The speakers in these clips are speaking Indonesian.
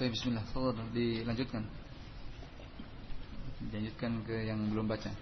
Tapi bismillah, dilanjutkan. Dilanjutkan ke yang belum baca.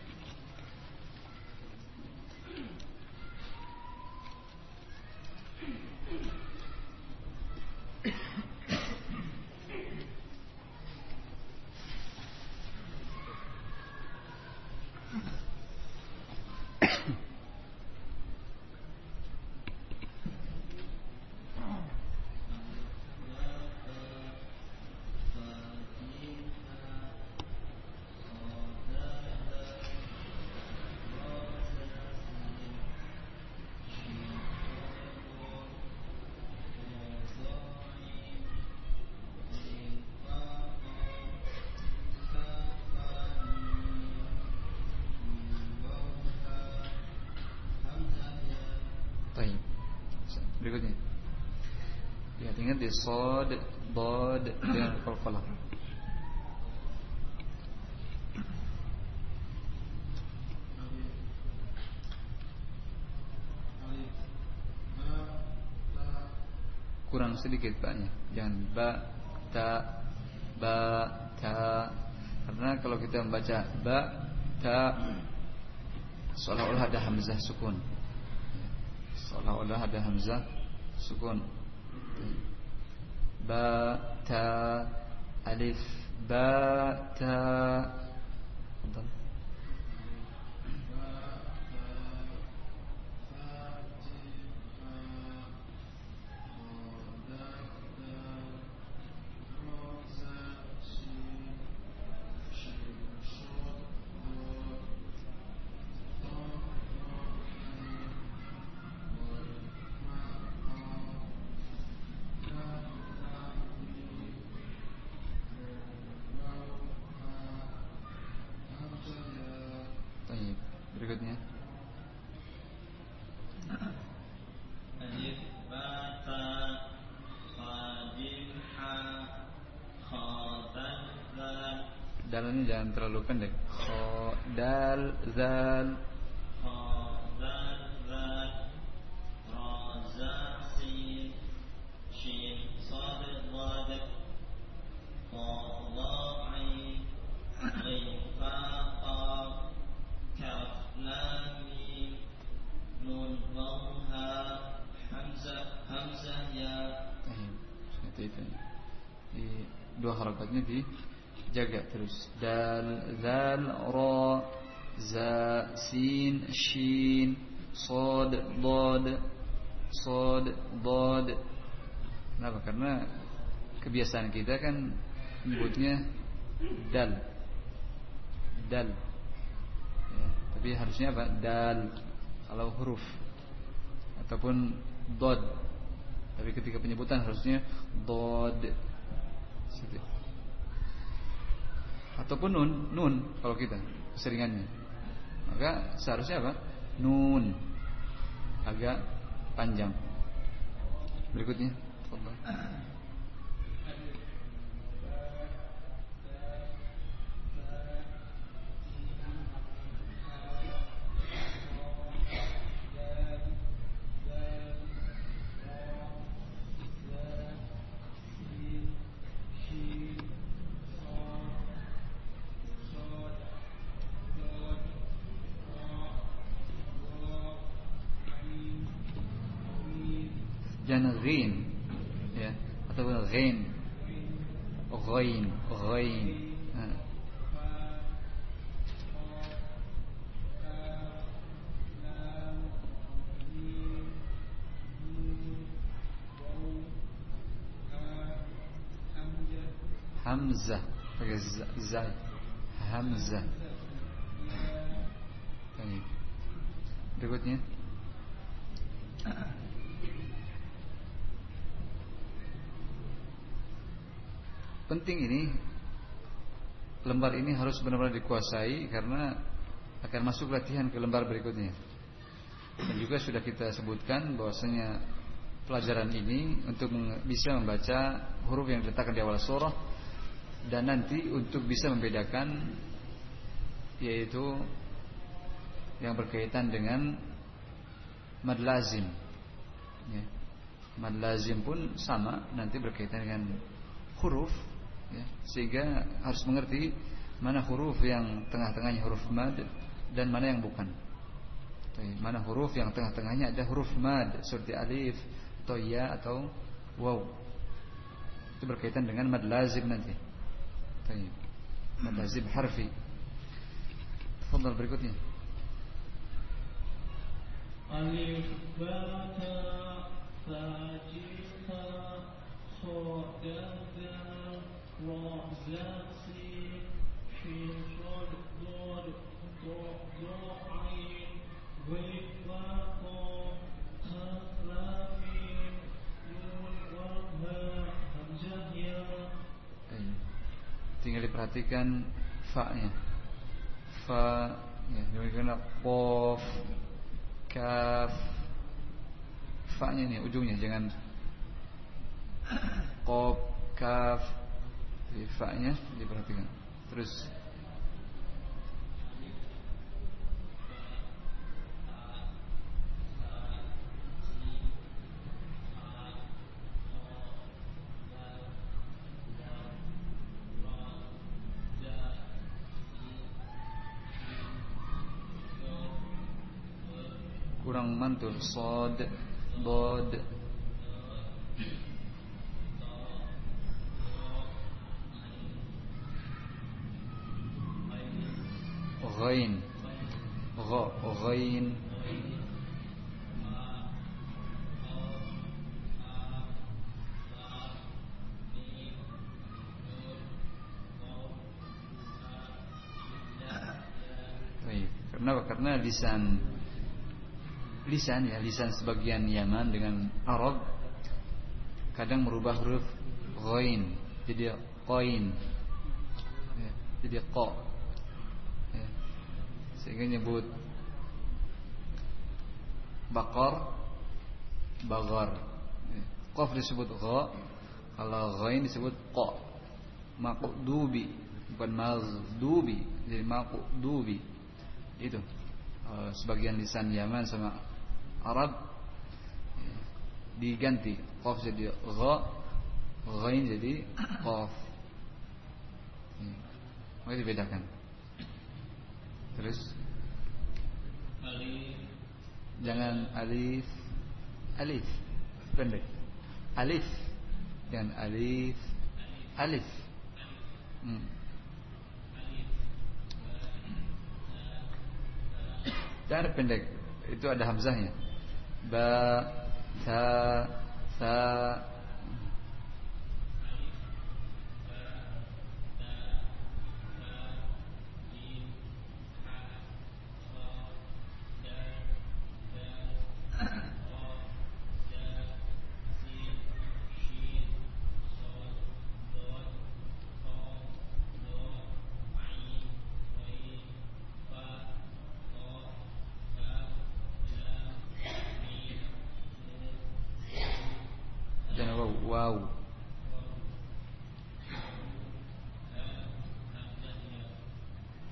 Berikutnya. Ya, ingat di sod, bod dengan qalqalah. Kurang sedikit banyak. Jangan ba, ta, ba, ta. Karena kalau kita membaca ba, ta, seolah-olah ada hamzah sukun. Seolah-olah ada hamzah sukun ba ta alif ba ta jangan terlalu pendek. Kho, dal, zal. Kho, dal, zal. Ra, za, sin. Shin, dad. Qa, dha, ain. Ghin, fa, qaf. Kaf, lam, mim. Nun, waw, ha. Hamzah, hamzah, ya. Itu. Di dua harakatnya di jaga terus. Dal zal ra za sin shin sod dod sod dod. Kenapa? Karena kebiasaan kita kan menyebutnya dal. Dal. Ya, tapi harusnya apa? Dal. Kalau huruf. Ataupun dod. Tapi ketika penyebutan harusnya dod ataupun nun nun kalau kita keseringannya. Maka seharusnya apa? Nun. Agak panjang. Berikutnya jangan ghin ya atau ghin ghain ghain Hamzah pakai zai Hamzah Baik. Berikutnya penting ini lembar ini harus benar-benar dikuasai karena akan masuk latihan ke lembar berikutnya. Dan juga sudah kita sebutkan bahwasanya pelajaran ini untuk bisa membaca huruf yang diletakkan di awal surah dan nanti untuk bisa membedakan yaitu yang berkaitan dengan mad lazim. Ya. Mad lazim pun sama nanti berkaitan dengan huruf ya, sehingga harus mengerti mana huruf yang tengah-tengahnya huruf mad dan mana yang bukan. Mana huruf yang tengah-tengahnya ada huruf mad seperti alif atau ya atau waw. Itu berkaitan dengan mad lazim nanti. Mad lazim harfi. Tafadhal berikutnya. Alif tinggal diperhatikan fa-nya. Fa ya demikian qaf kaf. Fa-nya nih ujungnya jangan. Qaf kaf fa-nya diperhatikan. Terus. Kurang mantul. Sod bod ghain gha ghain Kenapa? Karena lisan lisan ya lisan sebagian Yaman dengan Arab kadang merubah huruf ghain. Jadi qain ya, jadi qa. Sehingga nyebut bakar bagar. Ya. qaf disebut gha kalau ghain disebut qa. Maqdubi bukan mazdubi jadi maqdubi. Itu uh, sebagian lisan Yaman sama Arab diganti. Qaf jadi gha ghain jadi qaf. Maka dibedakan. Terus Jangan alif Alif Pendek. Alif Jangan alif Alif hmm. Jangan pendek Itu ada hamzahnya. Ba ta sa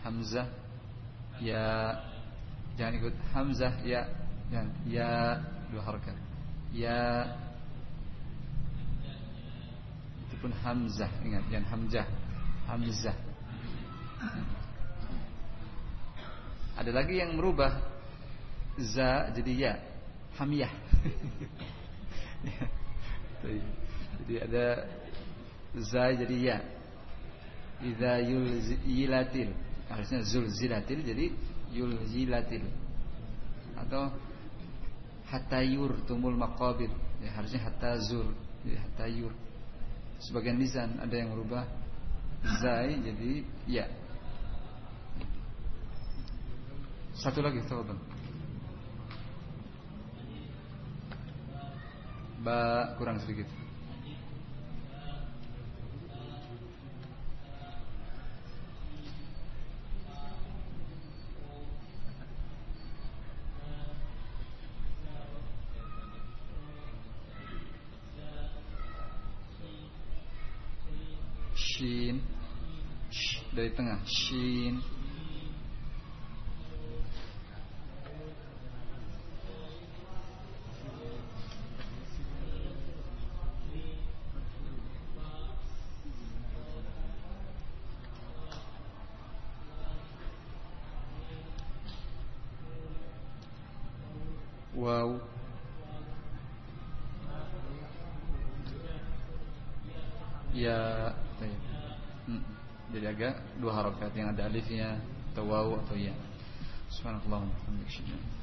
hamzah ya jangan ikut hamzah ya jangan ya dua harakat ya. Itu pun hamzah ingat jangan hamzah hamzah. Ada lagi yang merubah za jadi ya hamiyah. Jadi ada za jadi ya. Idza yulzilatil harusnya zulzilatil jadi yulzilatil. Atau hatayur tumul maqabir ya harusnya hatazur jadi hatayur sebagian lisan ada yang merubah zai jadi ya. Satu lagi tafadhol ba kurang sedikit Shin. Sh, Dari tengah. Shin. Wow. Ya agak dua harokat Yang ada alifnya Atau waw atau ya. Subhanallah Alhamdulillah